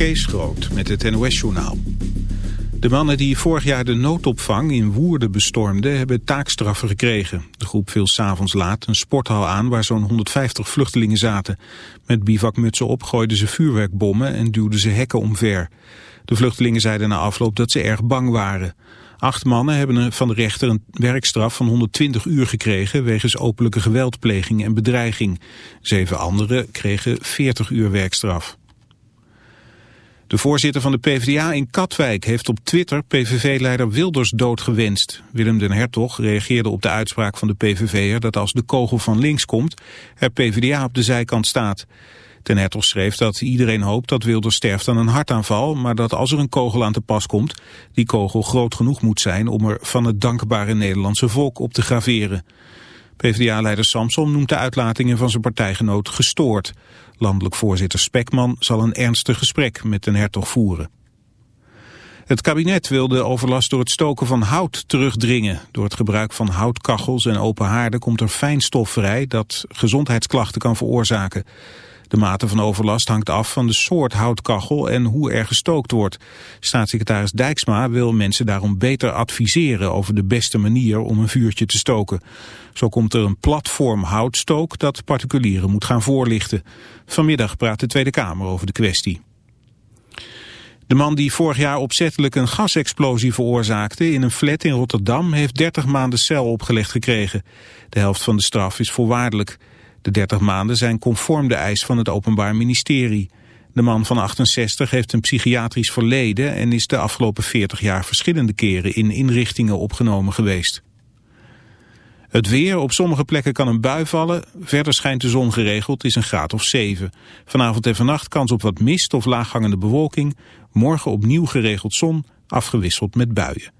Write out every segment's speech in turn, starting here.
Kees Groot met het NOS-journaal. De mannen die vorig jaar de noodopvang in Woerden bestormden... hebben taakstraffen gekregen. De groep viel s'avonds laat een sporthal aan waar zo'n 150 vluchtelingen zaten. Met bivakmutsen op gooiden ze vuurwerkbommen en duwden ze hekken omver. De vluchtelingen zeiden na afloop dat ze erg bang waren. Acht mannen hebben van de rechter een werkstraf van 120 uur gekregen... wegens openlijke geweldpleging en bedreiging. Zeven anderen kregen 40 uur werkstraf. De voorzitter van de PvdA in Katwijk heeft op Twitter PVV-leider Wilders doodgewenst. Willem den Hertog reageerde op de uitspraak van de PVV'er dat als de kogel van links komt, er PvdA op de zijkant staat. Den Hertog schreef dat iedereen hoopt dat Wilders sterft aan een hartaanval, maar dat als er een kogel aan te pas komt, die kogel groot genoeg moet zijn om er van het dankbare Nederlandse volk op te graveren. PvdA-leider Samson noemt de uitlatingen van zijn partijgenoot gestoord. Landelijk voorzitter Spekman zal een ernstig gesprek met den hertog voeren. Het kabinet wil de overlast door het stoken van hout terugdringen. Door het gebruik van houtkachels en open haarden komt er fijnstof vrij dat gezondheidsklachten kan veroorzaken. De mate van overlast hangt af van de soort houtkachel en hoe er gestookt wordt. Staatssecretaris Dijksma wil mensen daarom beter adviseren over de beste manier om een vuurtje te stoken. Zo komt er een platform houtstook dat particulieren moet gaan voorlichten. Vanmiddag praat de Tweede Kamer over de kwestie. De man die vorig jaar opzettelijk een gasexplosie veroorzaakte in een flat in Rotterdam heeft 30 maanden cel opgelegd gekregen. De helft van de straf is voorwaardelijk. De 30 maanden zijn conform de eis van het Openbaar Ministerie. De man van 68 heeft een psychiatrisch verleden en is de afgelopen 40 jaar verschillende keren in inrichtingen opgenomen geweest. Het weer, op sommige plekken kan een bui vallen. Verder schijnt de zon geregeld, is een graad of 7. Vanavond en vannacht kans op wat mist of laaghangende bewolking. Morgen opnieuw geregeld zon, afgewisseld met buien.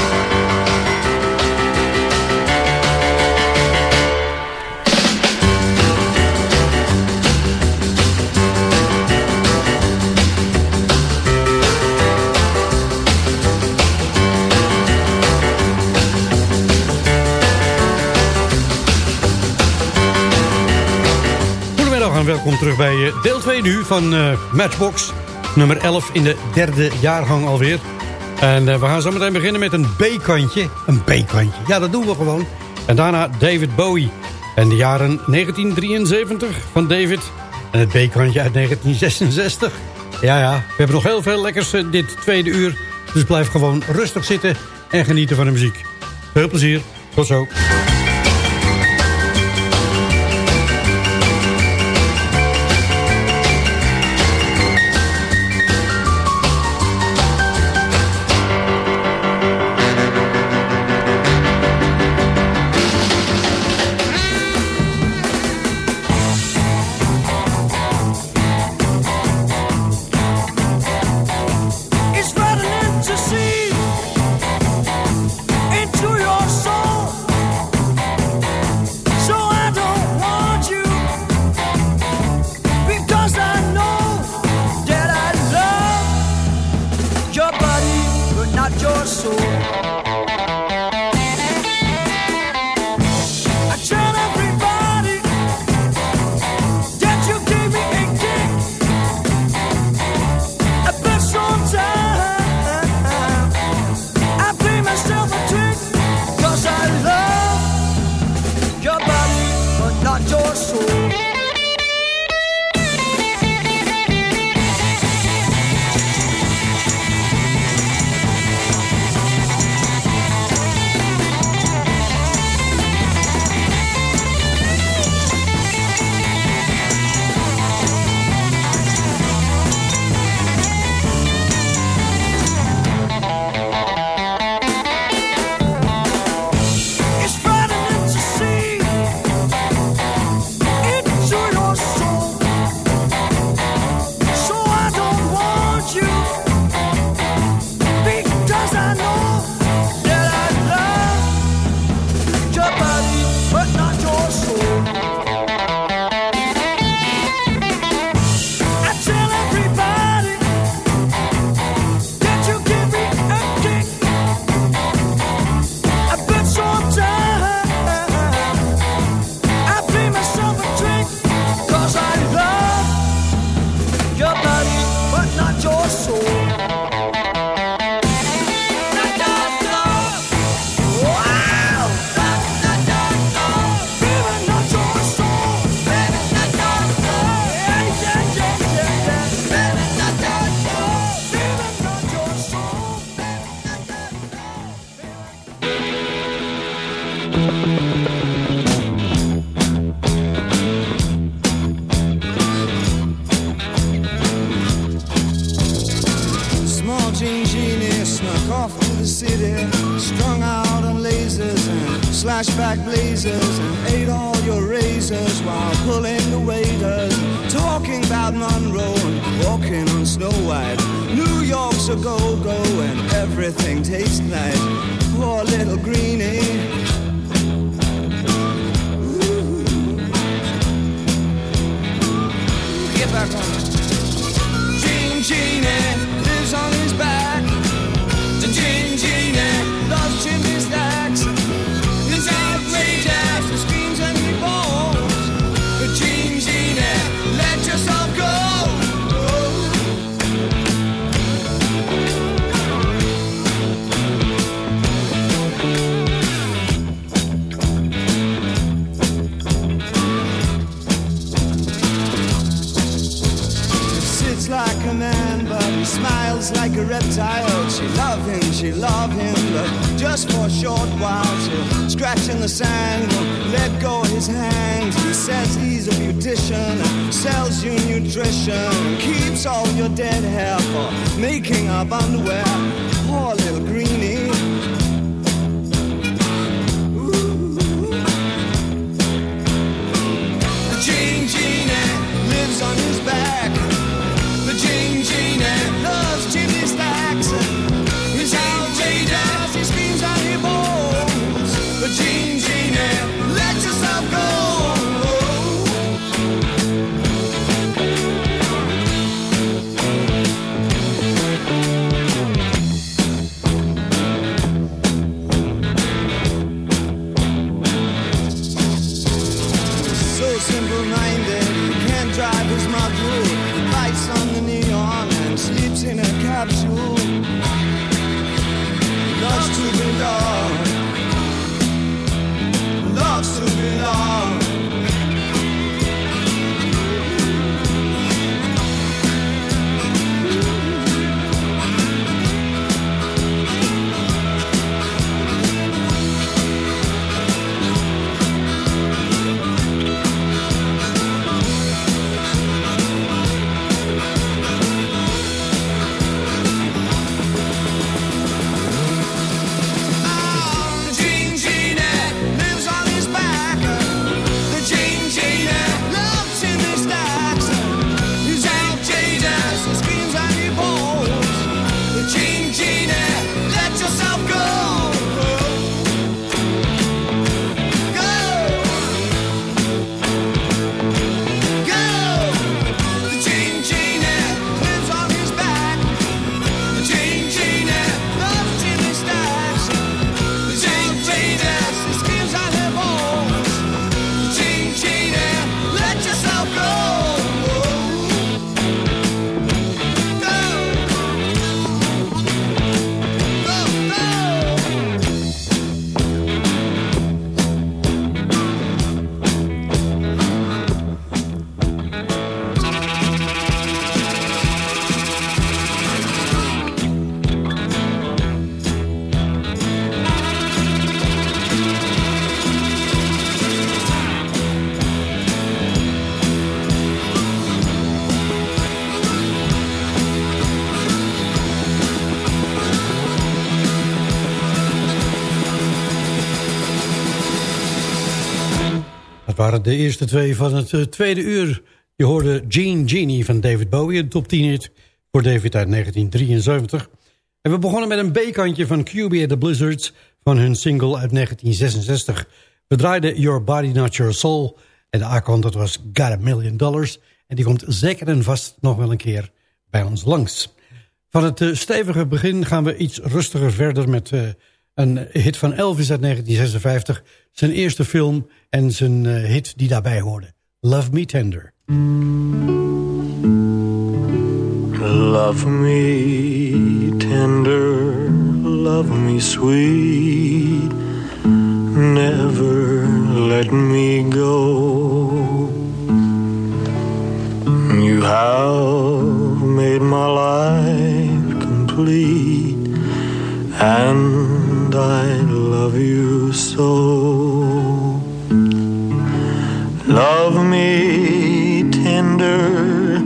Welkom terug bij eh, deel 2 nu van uh, Matchbox. Nummer 11 in de derde jaargang alweer. En uh, we gaan zo meteen beginnen met een B-kantje. Een B-kantje, ja dat doen we gewoon. En daarna David Bowie. En de jaren 1973 van David. En het B-kantje uit 1966. Ja, ja. We hebben nog heel veel lekkers dit tweede uur. Dus blijf gewoon rustig zitten en genieten van de muziek. Veel plezier. Tot zo. Waren de eerste twee van het uh, tweede uur. Je hoorde Gene Genie van David Bowie, de top 10 hit voor David uit 1973. En we begonnen met een B-kantje van QB and the Blizzards van hun single uit 1966. We draaiden Your Body Not Your Soul en de A-kant dat was Got a Million Dollars. En die komt zeker en vast nog wel een keer bij ons langs. Van het uh, stevige begin gaan we iets rustiger verder met... Een hit van Elvis uit 1956. Zijn eerste film en zijn uh, hit die daarbij hoorde. Love Me Tender. Love me tender, love me sweet. Never let me go. You have made my life complete and and I love you so. Love me tender,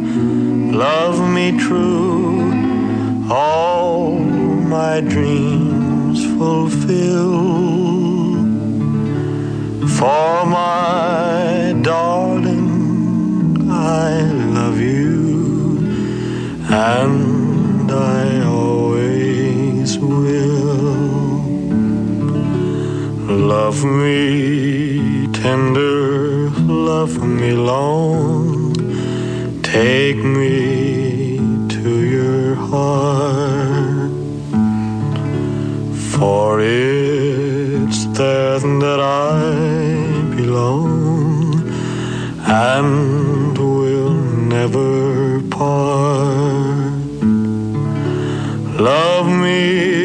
love me true, all my dreams fulfill. For my darling, I love you, and Love me tender, love me long, take me to your heart. For it's there that I belong and will never part. Love me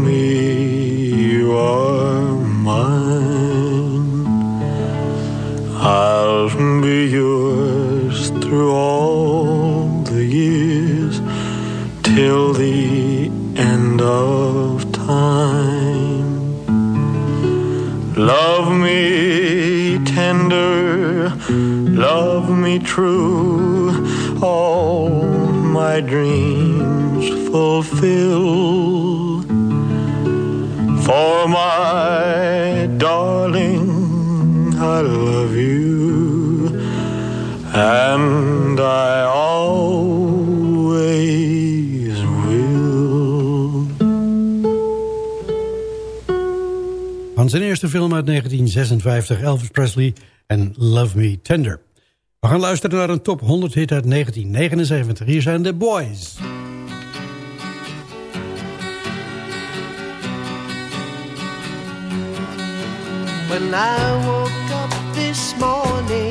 be yours through all the years till the end of time. Love me tender, love me true, all my dreams fulfill. And I always will. Van zijn eerste film uit 1956, Elvis Presley en Love Me Tender. We gaan luisteren naar een top 100 hit uit 1979. Hier zijn de Boys. When I woke up this morning,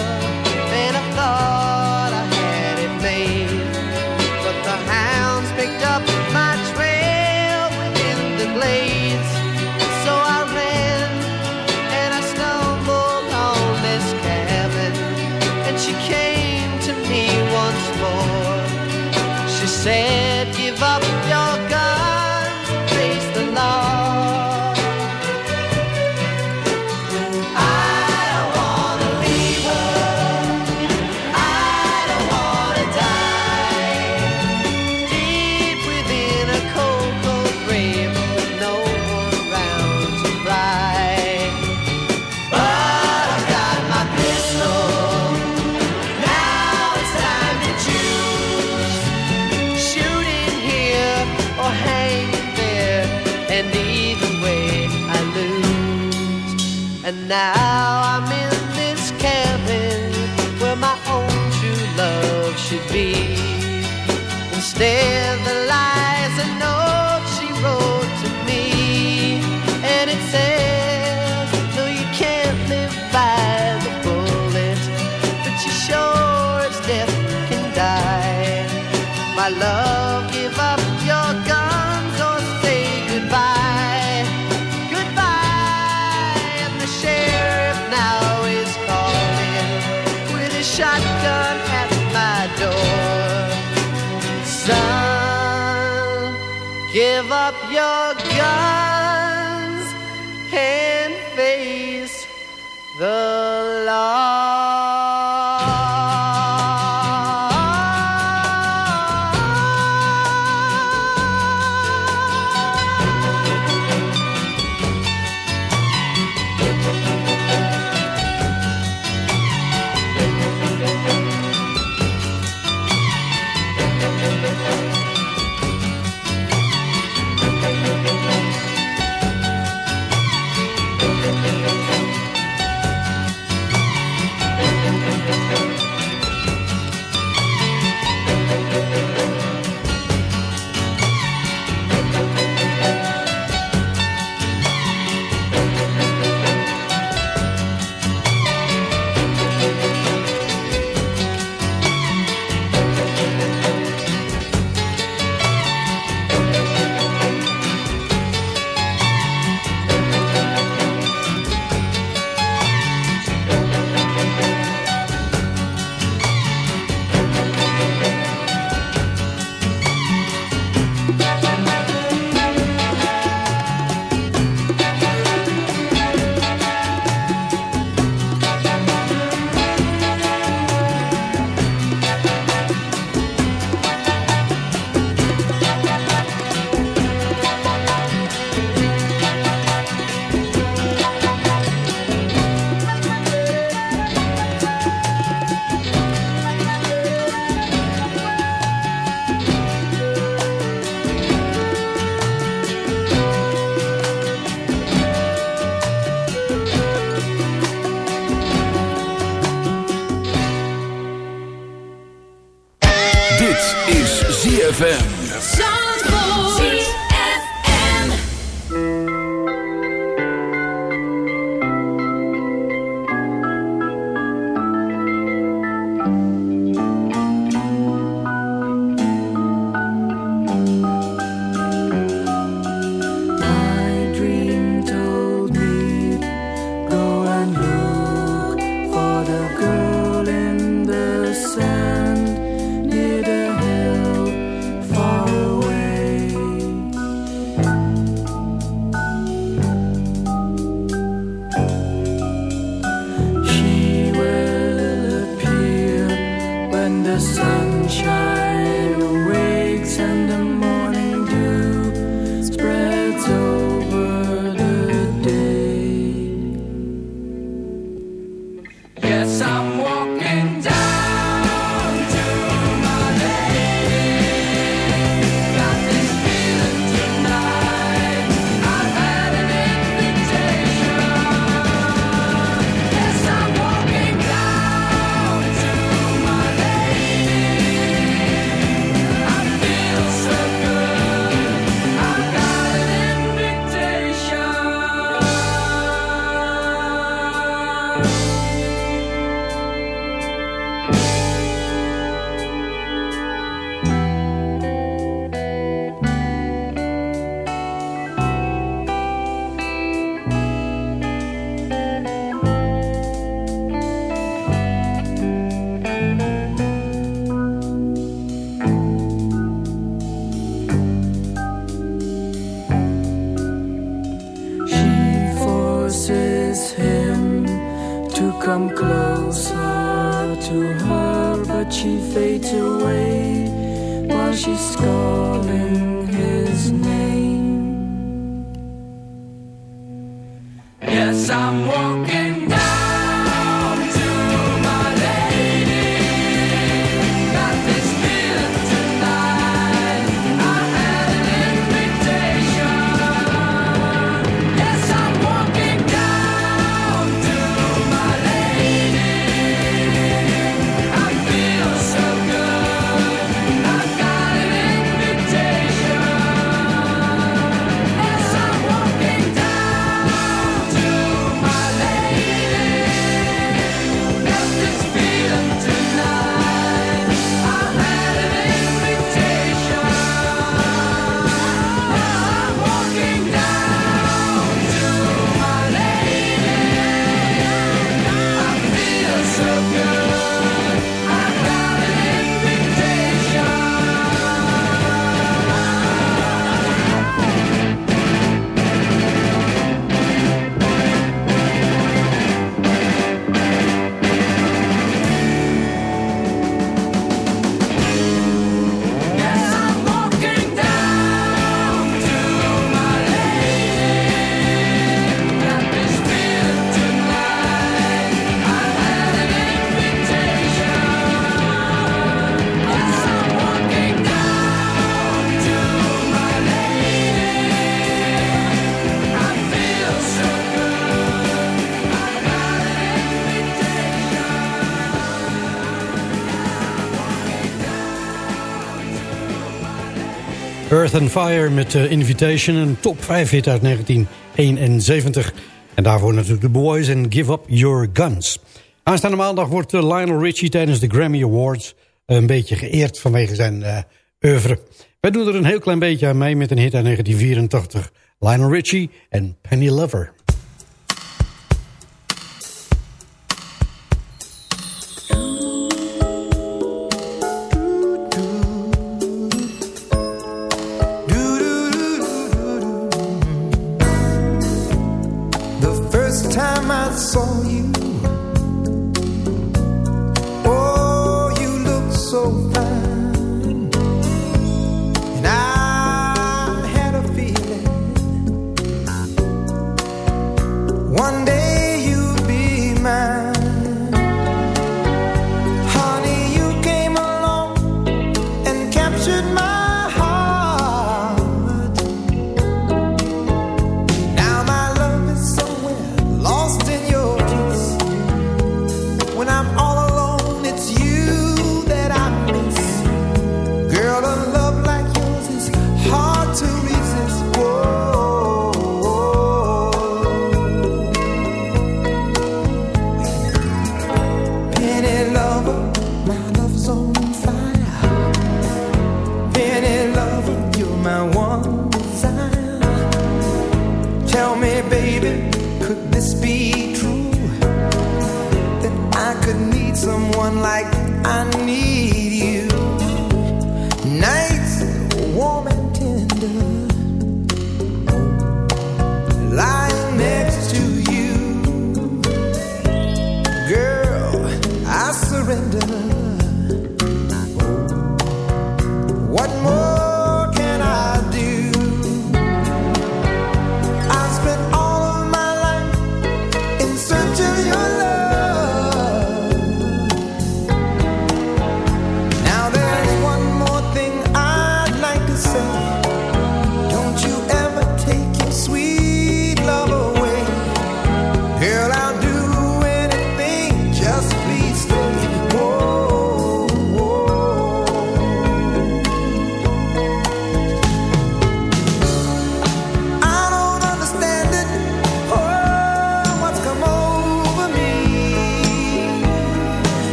Earth and Fire met eh, Invitation, een top 5 hit uit 1971. En daarvoor natuurlijk The Boys en Give Up Your Guns. Aanstaande maandag wordt eh, Lionel Richie tijdens de Grammy Awards... Eh, een beetje geëerd vanwege zijn uh, oeuvre. Wij doen er een heel klein beetje aan mee met een hit uit 1984. Lionel Richie en Penny Lover.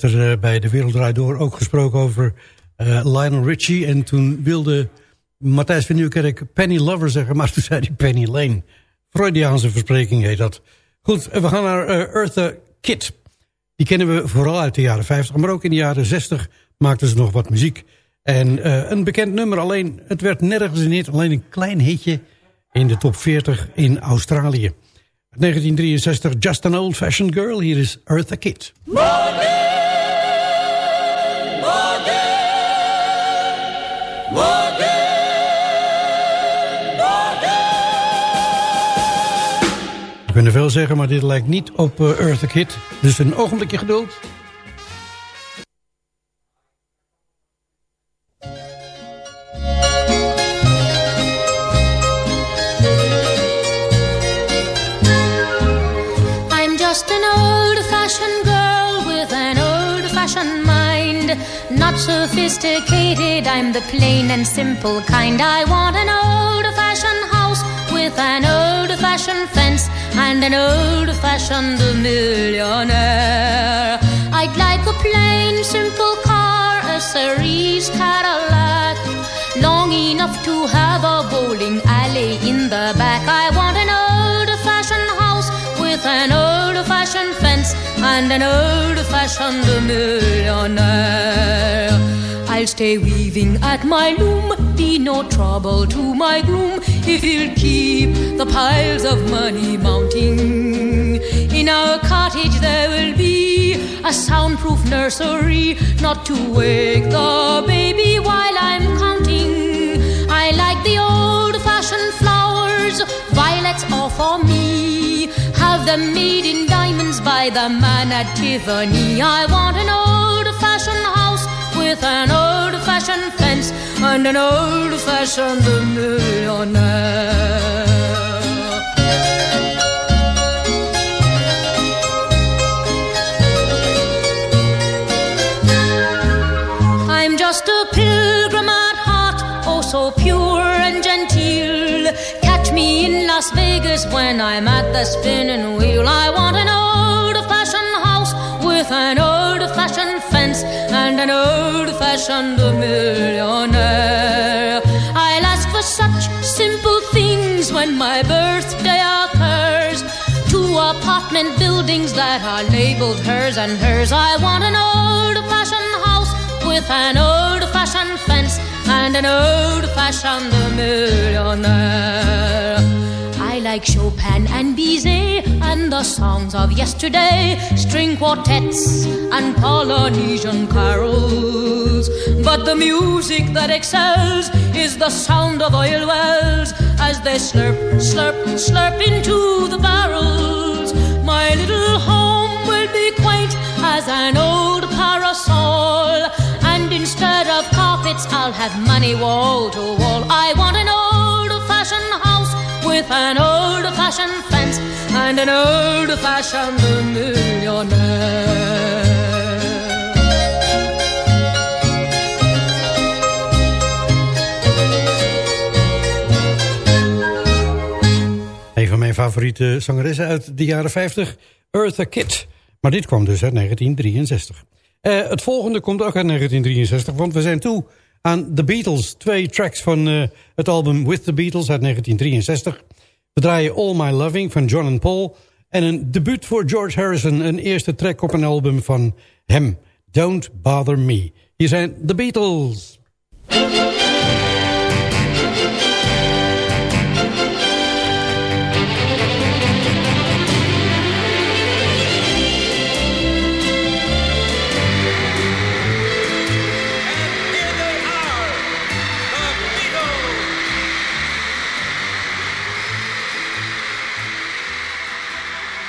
Werd er eh, bij De Wereld Door ook gesproken over eh, Lionel Richie. En toen wilde Matthijs van Nieuwkerk Penny Lover zeggen, maar toen zei hij Penny Lane. Freudiaanse verspreking heet dat. Goed, we gaan naar Eartha Kitt. Die kennen we vooral uit de jaren 50, maar ook in de jaren 60 maakten ze nog wat muziek. En een bekend nummer, alleen het werd nergens in alleen een klein hitje in de top 40 in Australië. 1963, Just an Old Fashioned Girl. Hier is Eartha Kitt. Kunnen veel zeggen, maar dit lijkt niet op uh, Eartha Kitt. Dus een ogenblikje geduld. I'm just an old-fashioned girl with an old-fashioned mind. Not sophisticated, I'm the plain and simple kind. I want an old-fashioned with an old-fashioned fence and an old-fashioned millionaire. I'd like a plain, simple car, a cerise Cadillac, long enough to have a bowling alley in the back. I want an old-fashioned house with an old-fashioned fence and an old-fashioned millionaire. I'll stay weaving at my loom, be no trouble to my groom if he'll keep the piles of money mounting. In our cottage there will be a soundproof nursery, not to wake the baby while I'm counting. I like the old-fashioned flowers, violets are for me. Have them made in diamonds by the man at Tiffany. I want an old-fashioned house with an old-fashioned fence and an old-fashioned millionaire. I'm just a pilgrim at heart, oh so pure and genteel. Catch me in Las Vegas when I'm at the spinning wheel. I want an old-fashioned house with an old-fashioned fence and an old-fashioned millionaire. I'll ask for such simple things when my birthday occurs. Two apartment buildings that are labeled hers and hers. I want an old-fashioned house with an old-fashioned fence and an old-fashioned millionaire. Like Chopin and Bizet and the songs of yesterday, string quartets and Polynesian carols. But the music that excels is the sound of oil wells as they slurp, slurp, slurp into the barrels. My little home will be quaint as an old parasol. And instead of carpets, I'll have money wall to wall. I want an house with an old-fashioned fence and an old-fashioned millionaire. Een van mijn favoriete zangeressen uit de jaren 50, Eartha Kitt. Maar dit kwam dus uit 1963. Uh, het volgende komt ook uit 1963, want we zijn toe aan The Beatles. Twee tracks van uh, het album With The Beatles uit 1963. We draaien All My Loving van John and Paul. En een debuut voor George Harrison, een eerste track op een album van hem. Don't Bother Me. Hier zijn The Beatles.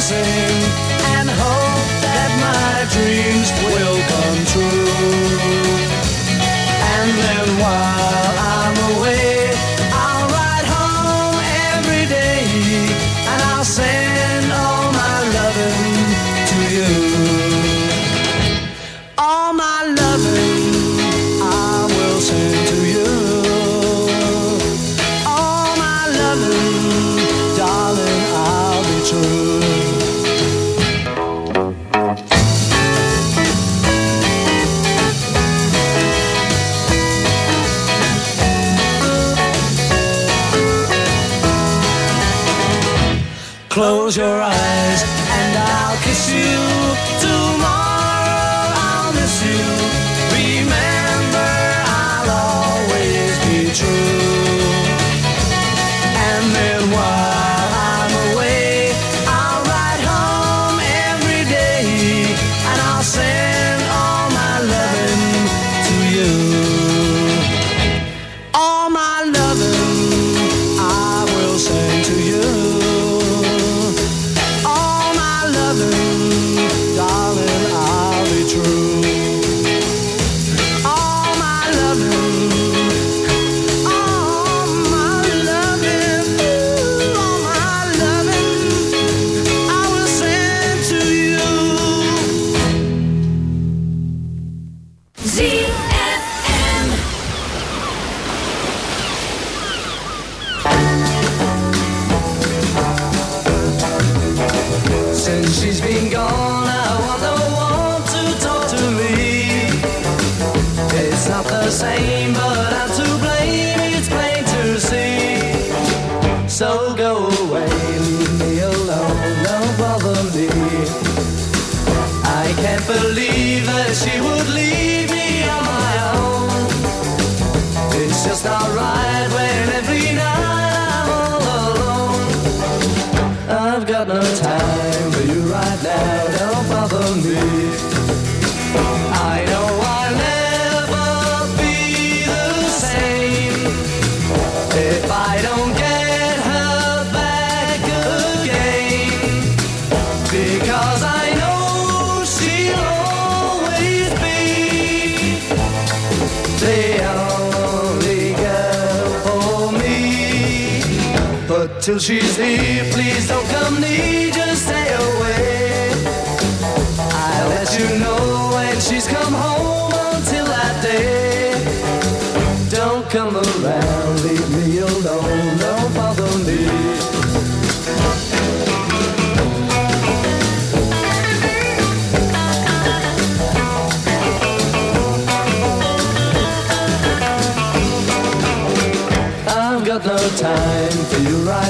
and hope that my dreams will come true. And then why? Close your eyes till she's here,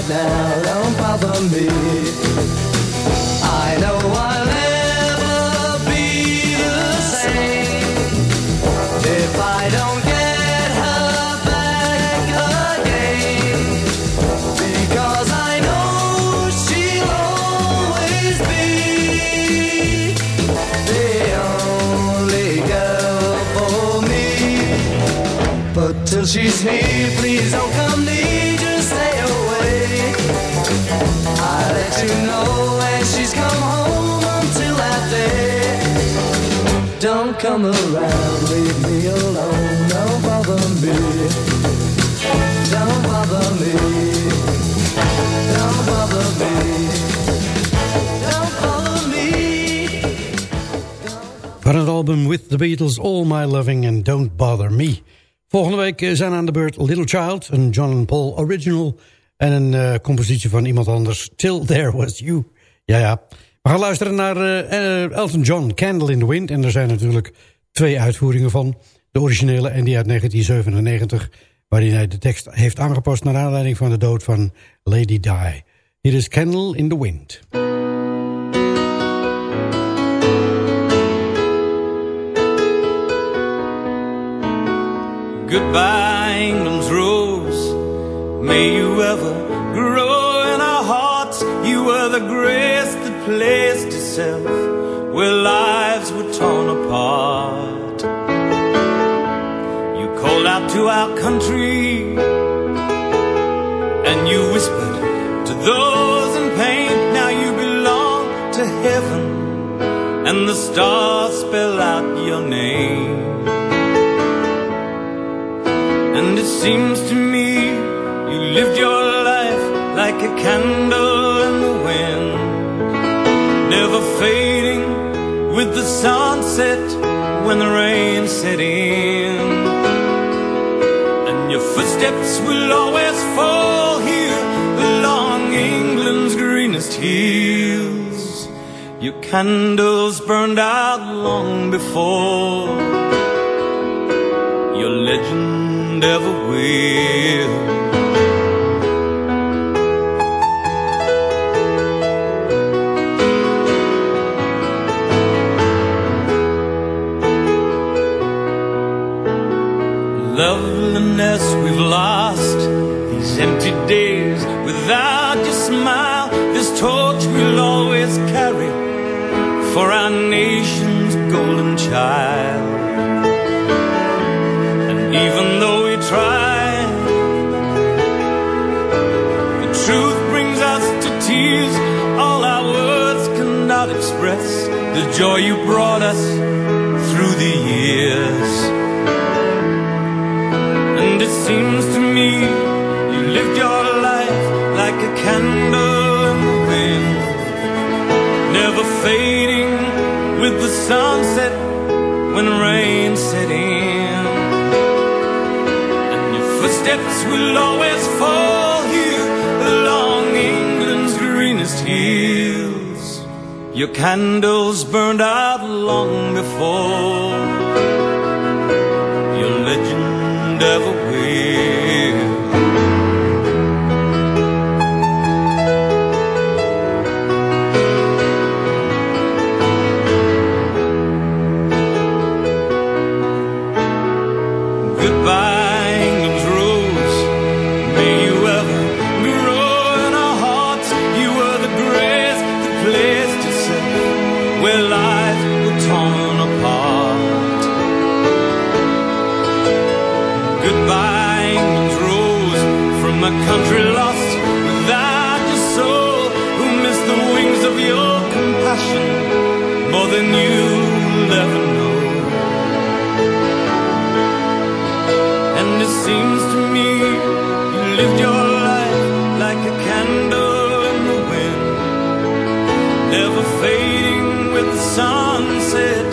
right now, don't bother me. I know I'll never be the same if I don't get her back again. Because I know she'll always be the only girl for me. But till she's here, please don't come around, leave me alone, don't bother me. Don't bother me. Don't bother me. Don't bother me. Van het album With the Beatles, All My Loving and Don't Bother Me. Volgende week eh, zijn aan de beurt Little Child, een John and Paul original... en een eh, compositie van iemand anders, Till There Was You. Ja, ja. We gaan luisteren naar eh, eh, Elton John, Candle in the Wind. En er zijn natuurlijk twee uitvoeringen van. De originele en die uit 1997... waarin hij de tekst heeft aangepast... naar aanleiding van de dood van Lady Di. Hier is Candle in the Wind. Goodbye, England's rose. May you ever grow in our hearts. You were the grace placed itself where lives were torn apart. You called out to our country and you whispered to those in pain. Now you belong to heaven and the stars spell out your name. And it seems to me you lived your life like a candle with the sunset when the rain set in. And your footsteps will always fall here along England's greenest hills. Your candles burned out long before your legend ever will. loveliness we've lost. These empty days without your smile, this torch we'll always carry for our nation's golden child. And even though we try, the truth brings us to tears. All our words cannot express the joy you brought us through the years. Sunset when rain set in. And your footsteps will always fall here along England's greenest hills. Your candles burned out long before your legend ever country lost without your soul, who missed the wings of your compassion more than you'll ever know. And it seems to me you lived your life like a candle in the wind, never fading with the sunset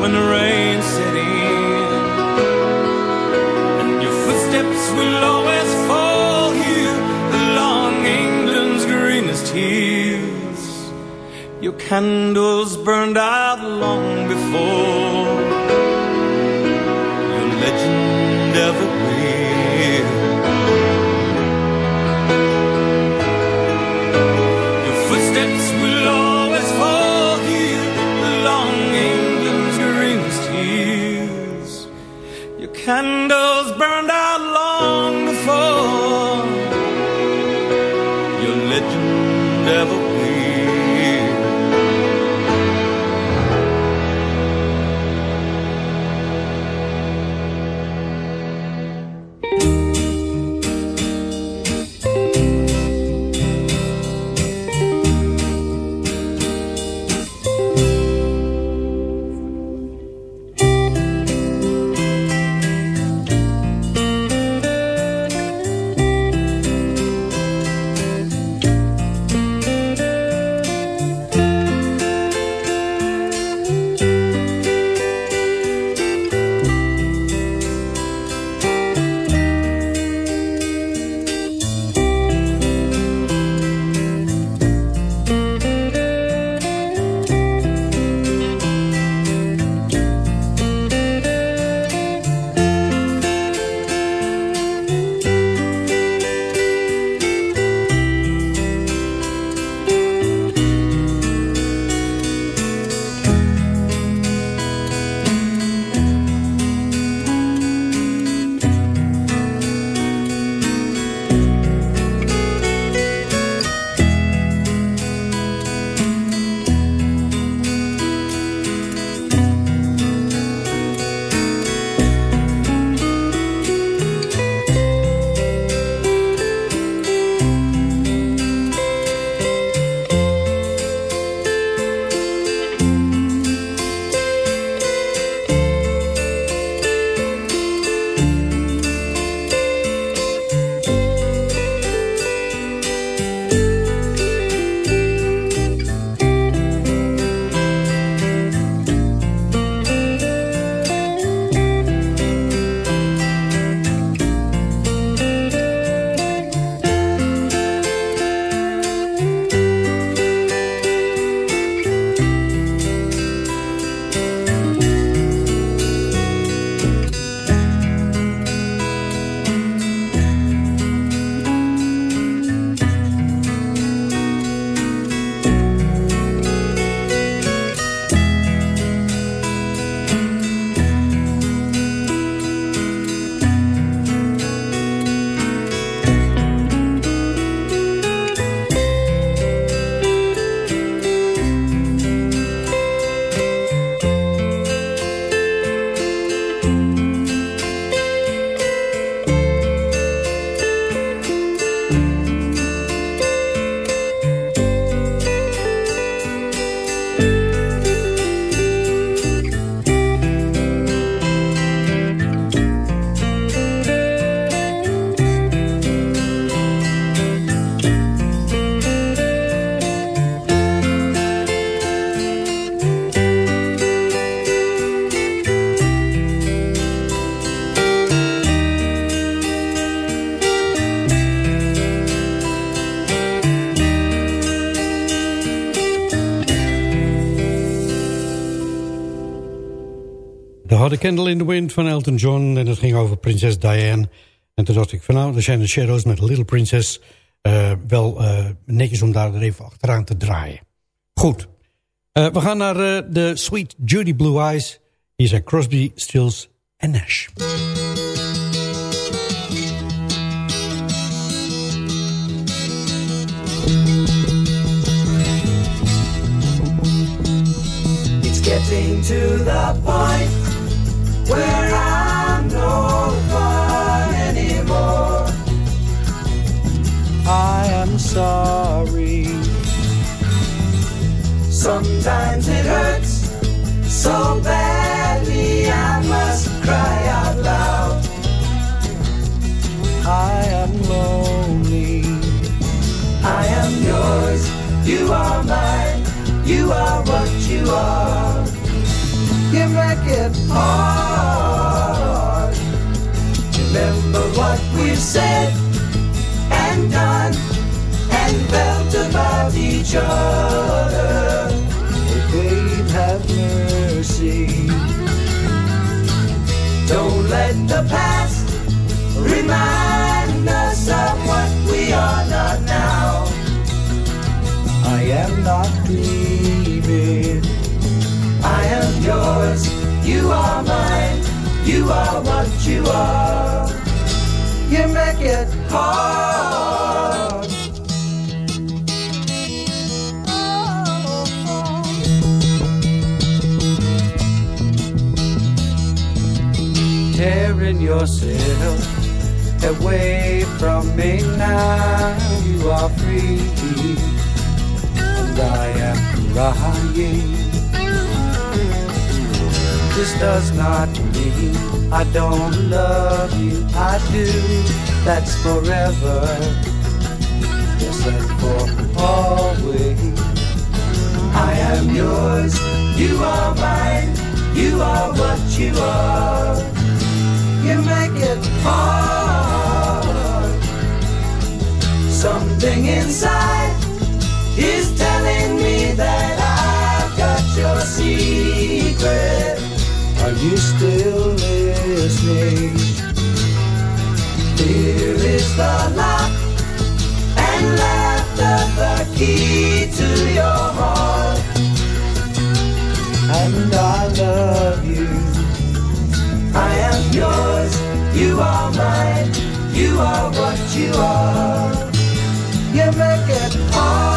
when the rain set in. And your footsteps will always candles burned out long before Candle in the Wind van Elton John... en het ging over prinses Diane. En toen dacht ik van nou, er zijn de Shadows met Little Princess... Uh, wel uh, netjes om daar even achteraan te draaien. Goed. Uh, we gaan naar de Sweet Judy Blue Eyes. Hier zijn Crosby, Stills en Nash. Getting to the point where I'm no fun anymore. I am sorry. Sometimes it hurts so badly I must cry out loud. I am lonely. I am yours. You are mine. You are what you are. You make it hard. Remember what we've said and done and felt about each other. Oh, babe, have mercy. Don't let the past remind You are mine. You are what you are. You make it hard. Tearing yourself away from me now. You are free, and I am crying. This does not mean I don't love you. I do. That's forever. Yes, and for always. I am yours. You are mine. You are what you are. You make it hard. Something inside is telling me that I've got your secret. Are you still listening? Here is the lock and laughter, the key to your heart. And I love you. I am yours. You are mine. You are what you are. You make it hard,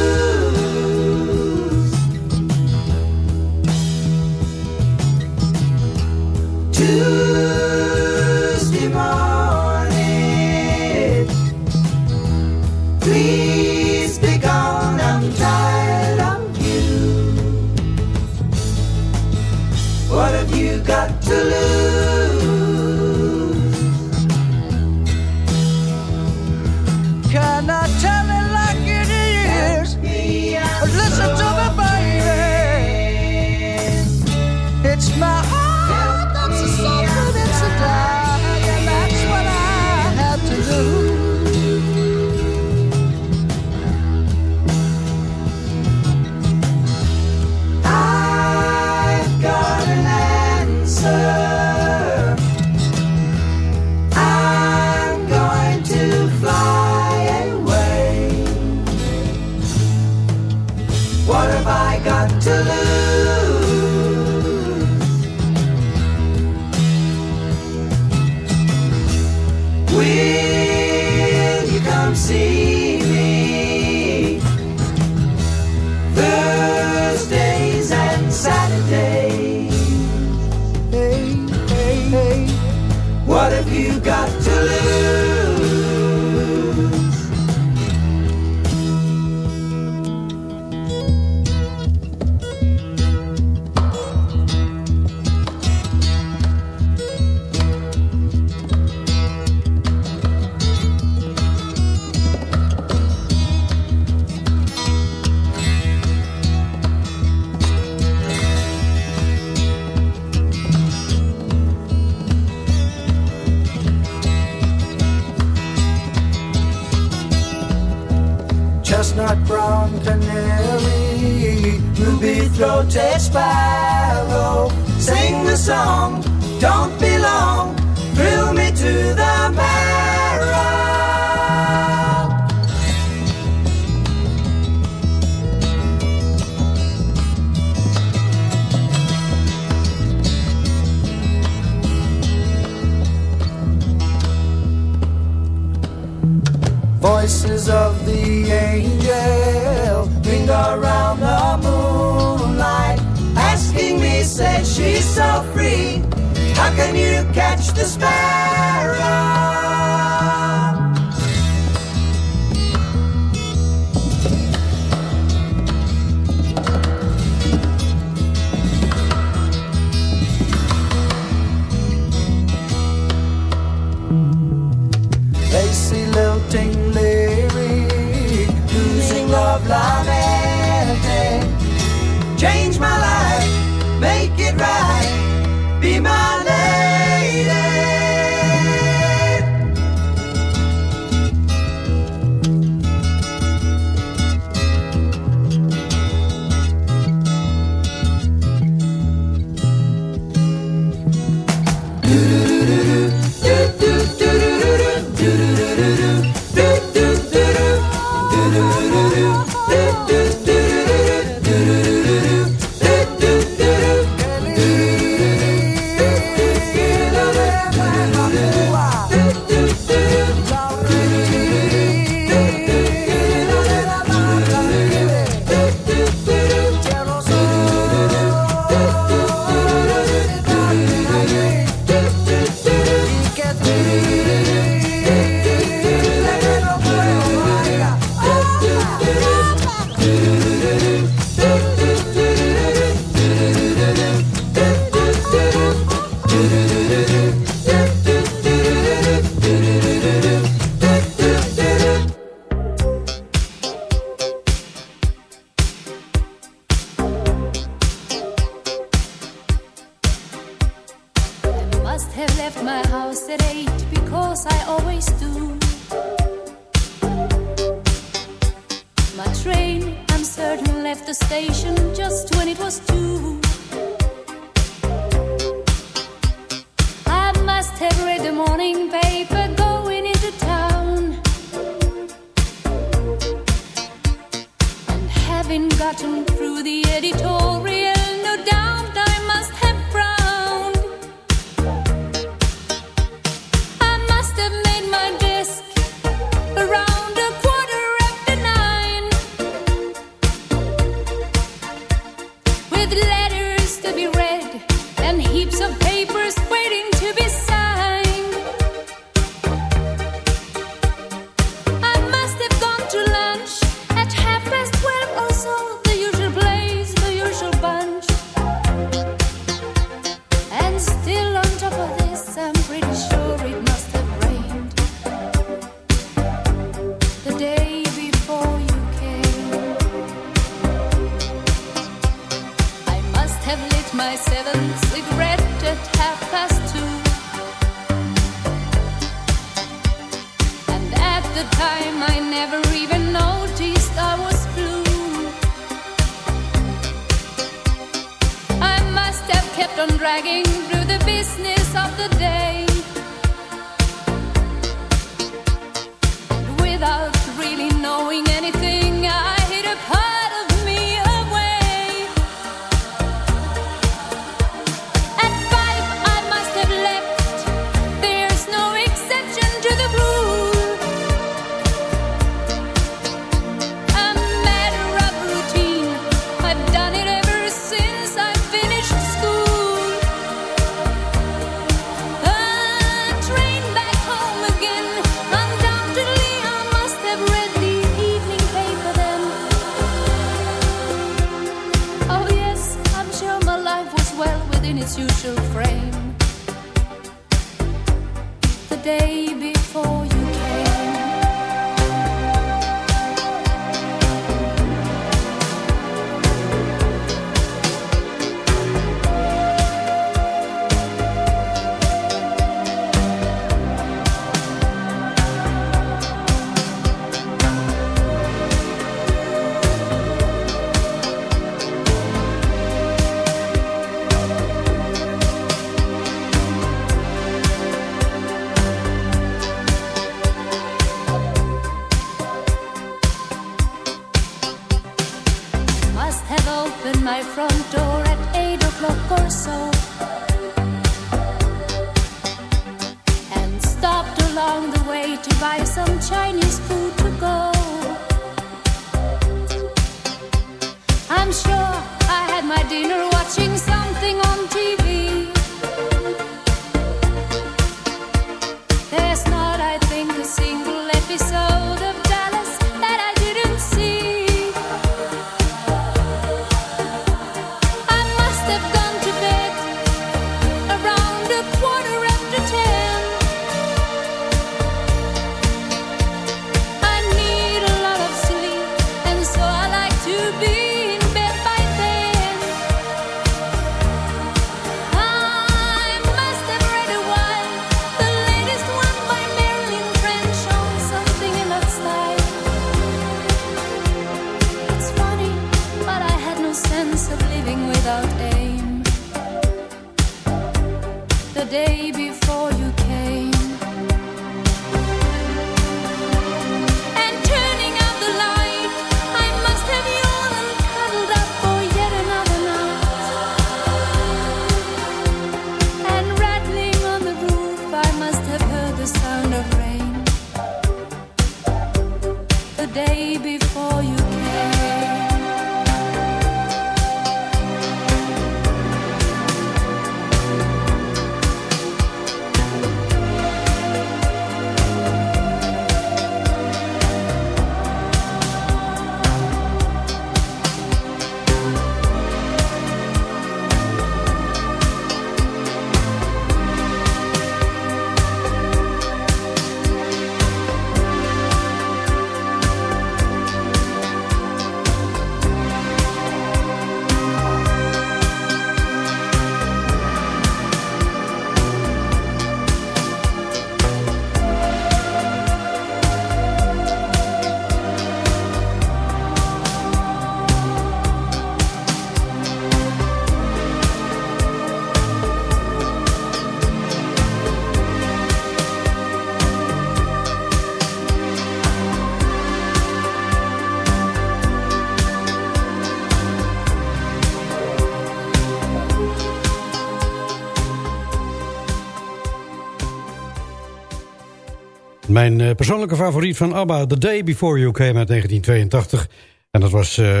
Mijn eh, persoonlijke favoriet van ABBA, The Day Before You Came uit 1982. En dat was eh,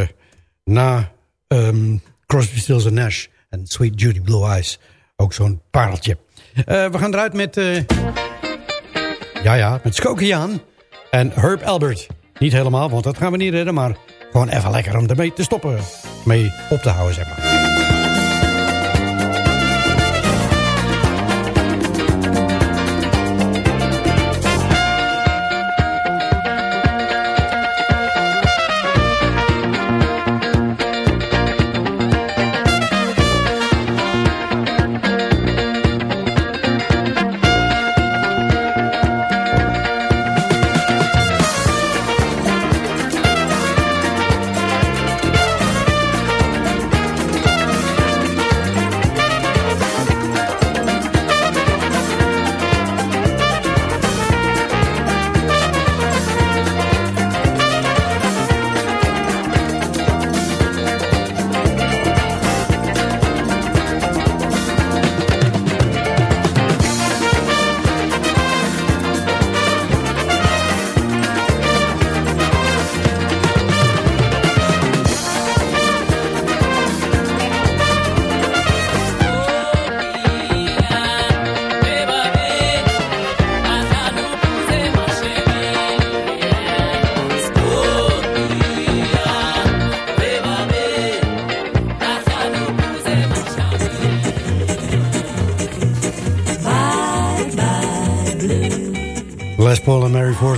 na ehm, Crosby, Stills Nash en Sweet Judy Blue Eyes. Ook zo'n pareltje. Eh, we gaan eruit met... eh, ja, ja, met Skokiaan en Herb Albert. Niet helemaal, want dat gaan we niet redden, maar gewoon even lekker om ermee te stoppen. Mee op te houden, zeg maar.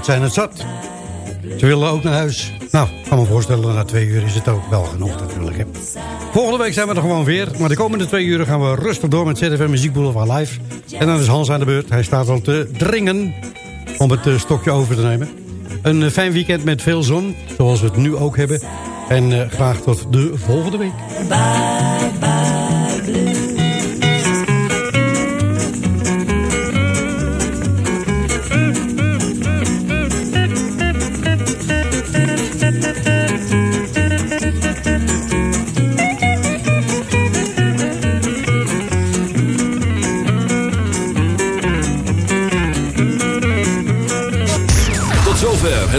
Zijn het zat. Ze willen ook naar huis. Nou, kan me voorstellen, na twee uur is het ook wel genoeg natuurlijk. Hè. Volgende week zijn we er gewoon weer. Maar de komende twee uur gaan we rustig door met ZFM Muziek Boulevard Live. En dan is Hans aan de beurt. Hij staat al te dringen om het eh, stokje over te nemen. Een eh, fijn weekend met veel zon, zoals we het nu ook hebben. En eh, graag tot de volgende week. Tot